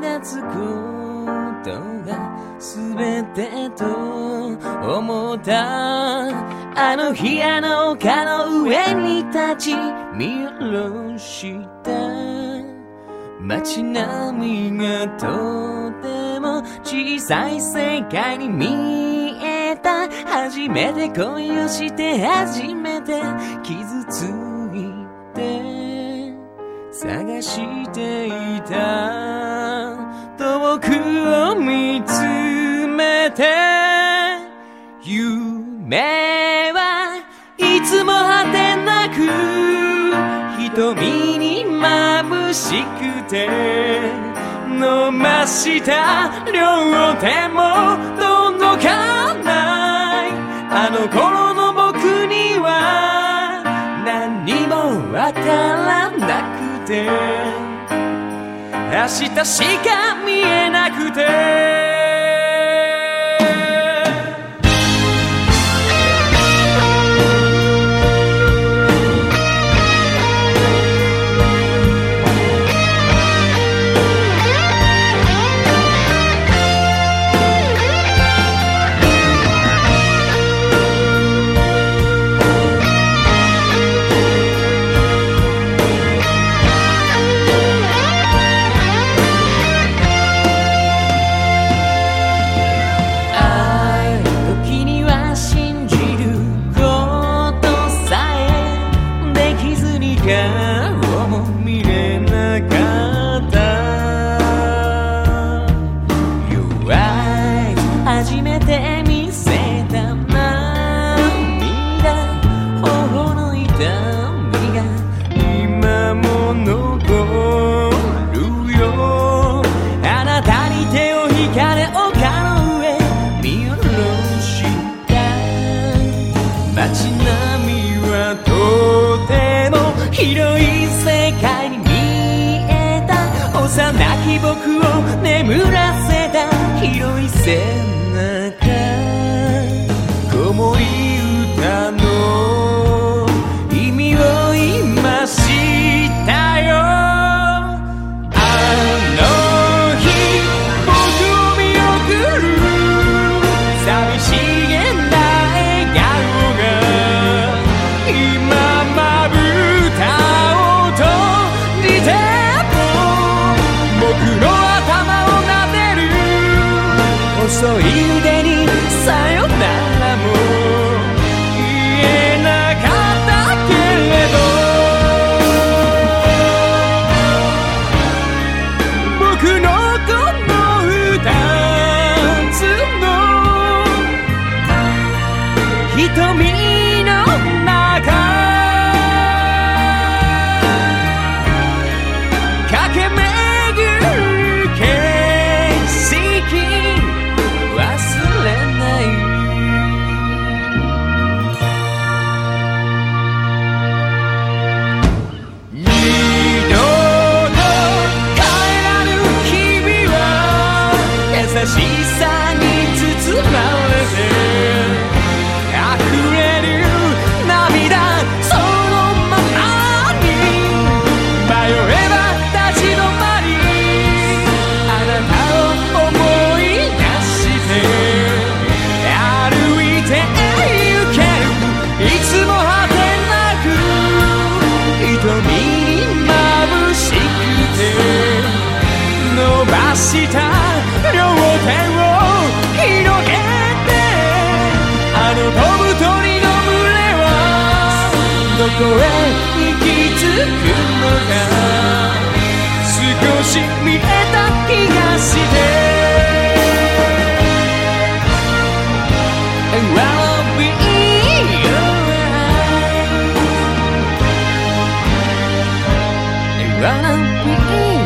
旅立つことが全てと思ったあの日あの丘の上に立ち見下ろした街並みがとても小さい世界に見えた。初めて恋をして初めて。傷ついて探していた。遠くを見つめて夢はいつも果てなく瞳に眩しくて飲ました両手も届かないあの頃の僕には何もわからなくて明日しか見えなくて。街並みはとても広い世界に見えた。幼き僕を眠らせた。広い世界い腕にさよならも言えなかったけれど。僕のこの二つの。瞳行き着くのが少し見えた気がして「Run up, be